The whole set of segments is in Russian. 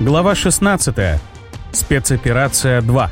Глава 16. Спецоперация 2.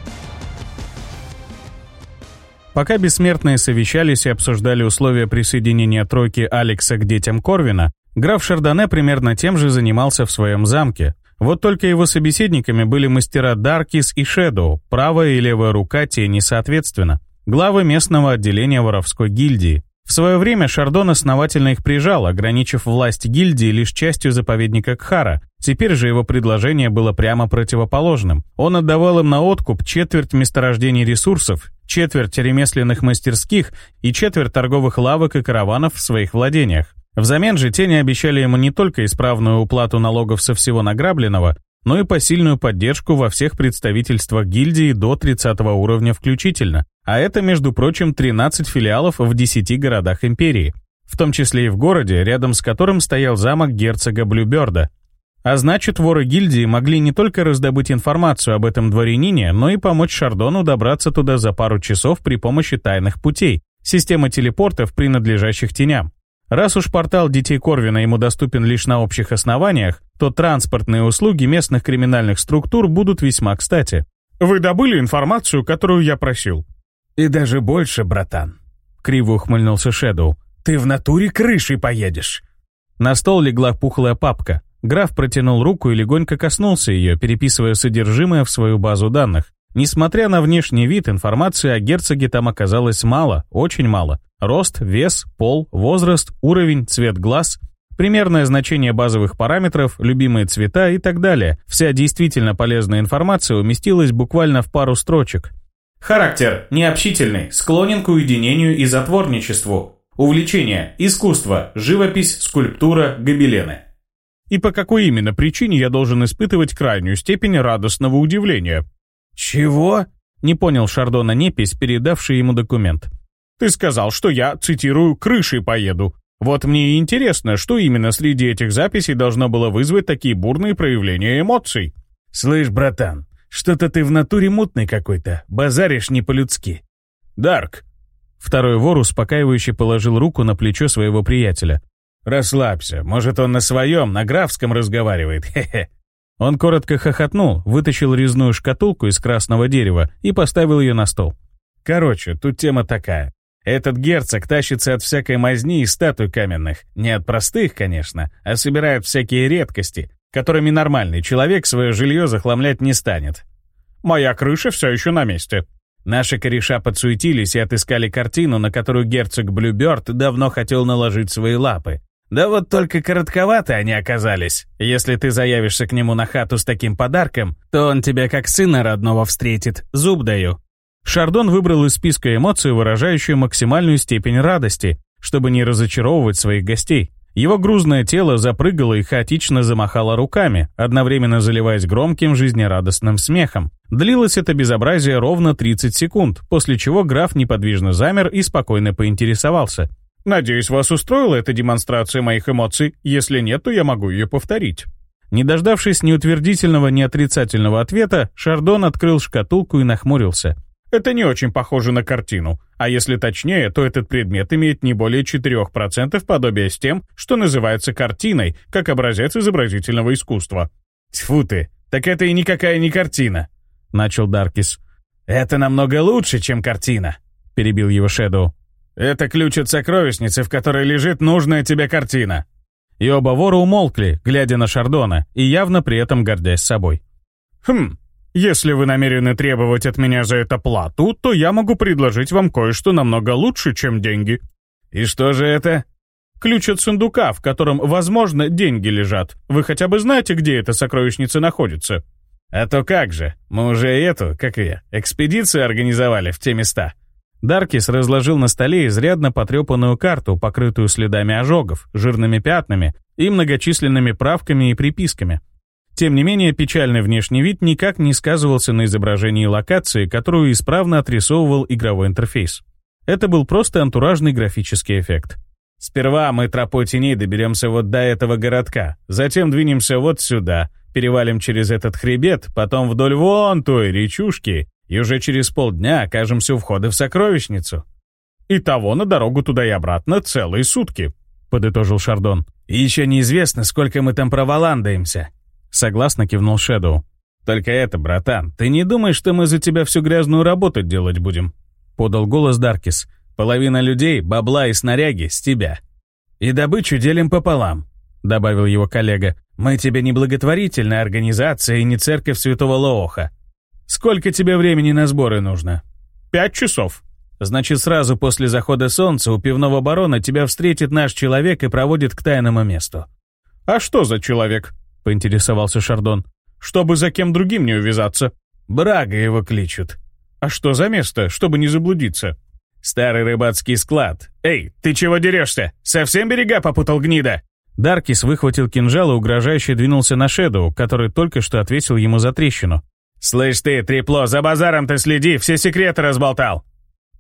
Пока бессмертные совещались и обсуждали условия присоединения тройки Алекса к детям Корвина, граф Шардоне примерно тем же занимался в своем замке. Вот только его собеседниками были мастера Даркис и Шэдоу, правая и левая рука тени соответственно, главы местного отделения воровской гильдии. В свое время Шардон основательно их прижал, ограничив власть гильдии лишь частью заповедника Кхара. Теперь же его предложение было прямо противоположным. Он отдавал им на откуп четверть месторождений ресурсов, четверть ремесленных мастерских и четверть торговых лавок и караванов в своих владениях. Взамен же тени обещали ему не только исправную уплату налогов со всего награбленного, но и посильную поддержку во всех представительствах гильдии до 30 уровня включительно, а это, между прочим, 13 филиалов в 10 городах империи, в том числе и в городе, рядом с которым стоял замок герцога Блюберда. А значит, воры гильдии могли не только раздобыть информацию об этом дворянине, но и помочь Шардону добраться туда за пару часов при помощи тайных путей, системы телепортов, принадлежащих теням. Раз уж портал детей Корвина ему доступен лишь на общих основаниях, то транспортные услуги местных криминальных структур будут весьма кстати. «Вы добыли информацию, которую я просил?» «И даже больше, братан!» — криво ухмыльнулся Шэдоу. «Ты в натуре крышей поедешь!» На стол легла пухлая папка. Граф протянул руку и легонько коснулся ее, переписывая содержимое в свою базу данных. Несмотря на внешний вид, информации о герцоге там оказалось мало, очень мало. Рост, вес, пол, возраст, уровень, цвет глаз, примерное значение базовых параметров, любимые цвета и так далее. Вся действительно полезная информация уместилась буквально в пару строчек. Характер – необщительный, склонен к уединению и затворничеству. Увлечение – искусство, живопись, скульптура, гобелены. И по какой именно причине я должен испытывать крайнюю степень радостного удивления? «Чего?» – не понял Шардона Непись, передавший ему документ. «Ты сказал, что я, цитирую, крышей поеду. Вот мне и интересно, что именно среди этих записей должно было вызвать такие бурные проявления эмоций». «Слышь, братан, что-то ты в натуре мутный какой-то, базаришь не по-людски. Дарк. Второй вор успокаивающе положил руку на плечо своего приятеля. «Расслабься, может, он на своем, на графском разговаривает, хе-хе». Он коротко хохотнул, вытащил резную шкатулку из красного дерева и поставил ее на стол. «Короче, тут тема такая. Этот герцог тащится от всякой мазни и статуй каменных. Не от простых, конечно, а собирает всякие редкости которыми нормальный человек свое жилье захламлять не станет. «Моя крыша все еще на месте». Наши кореша подсуетились и отыскали картину, на которую герцог Блюберт давно хотел наложить свои лапы. Да вот только коротковаты они оказались. Если ты заявишься к нему на хату с таким подарком, то он тебя как сына родного встретит, зуб даю. Шардон выбрал из списка эмоций, выражающую максимальную степень радости, чтобы не разочаровывать своих гостей. Его грузное тело запрыгало и хаотично замахало руками, одновременно заливаясь громким жизнерадостным смехом. Длилось это безобразие ровно 30 секунд, после чего граф неподвижно замер и спокойно поинтересовался. «Надеюсь, вас устроила эта демонстрация моих эмоций. Если нет, то я могу ее повторить». Не дождавшись ни утвердительного, ни отрицательного ответа, Шардон открыл шкатулку и нахмурился. Это не очень похоже на картину, а если точнее, то этот предмет имеет не более 4% подобия с тем, что называется картиной, как образец изобразительного искусства. «Тьфу ты, так это и никакая не картина», — начал Даркис. «Это намного лучше, чем картина», — перебил его Шэдоу. «Это ключ от сокровищницы, в которой лежит нужная тебе картина». И оба вора умолкли, глядя на Шардона, и явно при этом гордясь собой. «Хм, если вы намерены требовать от меня за это плату, то я могу предложить вам кое-что намного лучше, чем деньги». «И что же это?» «Ключ от сундука, в котором, возможно, деньги лежат. Вы хотя бы знаете, где эта сокровищница находится?» «А то как же, мы уже эту, как и экспедицию организовали в те места». Даркис разложил на столе изрядно потрепанную карту, покрытую следами ожогов, жирными пятнами и многочисленными правками и приписками, тем не менее, печальный внешний вид никак не сказывался на изображении локации, которую исправно отрисовывал игровой интерфейс. Это был просто антуражный графический эффект. Сперва мы тропой теней доберемся вот до этого городка, затем двинемся вот сюда, перевалим через этот хребет, потом вдоль вон той речушки, и уже через полдня окажемся у входа в сокровищницу. И того на дорогу туда и обратно целые сутки», — подытожил Шардон. «И еще неизвестно, сколько мы там проваландаемся. Согласно кивнул Шэдоу. «Только это, братан, ты не думай, что мы за тебя всю грязную работу делать будем?» Подал голос Даркис. «Половина людей, бабла и снаряги с тебя. И добычу делим пополам», добавил его коллега. «Мы тебе не благотворительная организация и не церковь святого Лооха. Сколько тебе времени на сборы нужно?» «Пять часов». «Значит, сразу после захода солнца у пивного барона тебя встретит наш человек и проводит к тайному месту». «А что за человек?» поинтересовался Шардон. «Чтобы за кем другим не увязаться. Брага его кличут». «А что за место, чтобы не заблудиться?» «Старый рыбацкий склад. Эй, ты чего дерешься? Совсем берега попутал гнида?» Даркис выхватил кинжал и угрожающе двинулся на Шэдоу, который только что ответил ему за трещину. «Слышь ты, трепло, за базаром ты следи, все секреты разболтал!»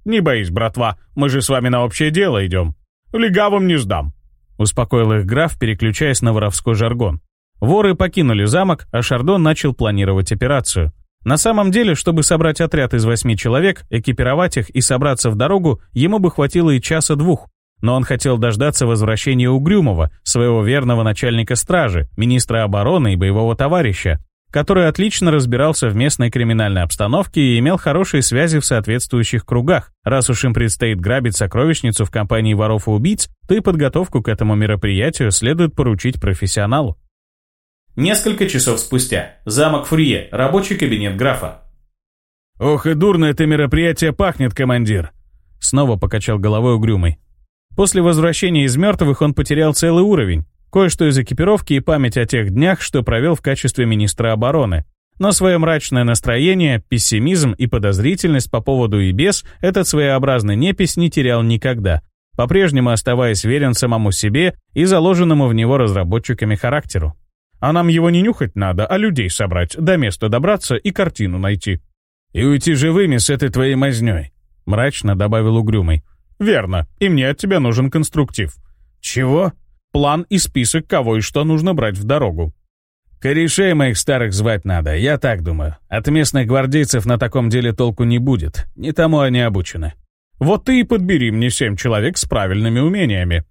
«Не боись, братва, мы же с вами на общее дело идем. Легавым не сдам», — успокоил их граф, переключаясь на воровской жаргон. Воры покинули замок, а Шардон начал планировать операцию. На самом деле, чтобы собрать отряд из восьми человек, экипировать их и собраться в дорогу, ему бы хватило и часа-двух. Но он хотел дождаться возвращения Угрюмова, своего верного начальника стражи, министра обороны и боевого товарища, который отлично разбирался в местной криминальной обстановке и имел хорошие связи в соответствующих кругах. Раз уж им предстоит грабить сокровищницу в компании воров и убийц, то и подготовку к этому мероприятию следует поручить профессионалу. Несколько часов спустя. Замок Фрие, рабочий кабинет графа. «Ох и дурно это мероприятие пахнет, командир!» Снова покачал головой угрюмый. После возвращения из мертвых он потерял целый уровень, кое-что из экипировки и память о тех днях, что провел в качестве министра обороны. Но свое мрачное настроение, пессимизм и подозрительность по поводу и без этот своеобразный непись не терял никогда, по-прежнему оставаясь верен самому себе и заложенному в него разработчиками характеру. А нам его не нюхать надо, а людей собрать, до места добраться и картину найти». «И уйти живыми с этой твоей мазнёй», — мрачно добавил Угрюмый. «Верно. И мне от тебя нужен конструктив». «Чего?» «План и список, кого и что нужно брать в дорогу». «Корешей моих старых звать надо, я так думаю. От местных гвардейцев на таком деле толку не будет. Не тому они обучены». «Вот ты и подбери мне семь человек с правильными умениями».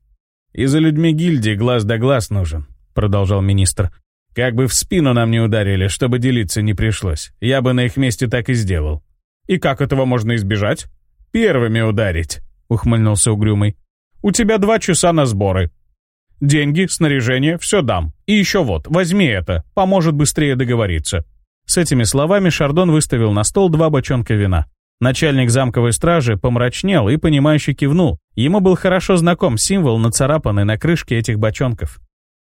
«И за людьми гильдии глаз да глаз нужен», — продолжал министр. Как бы в спину нам не ударили, чтобы делиться не пришлось. Я бы на их месте так и сделал. И как этого можно избежать? Первыми ударить, ухмыльнулся угрюмый. У тебя два часа на сборы. Деньги, снаряжение, все дам. И еще вот, возьми это, поможет быстрее договориться. С этими словами Шардон выставил на стол два бочонка вина. Начальник замковой стражи помрачнел и, понимающе кивнул. Ему был хорошо знаком символ, нацарапанный на крышке этих бочонков.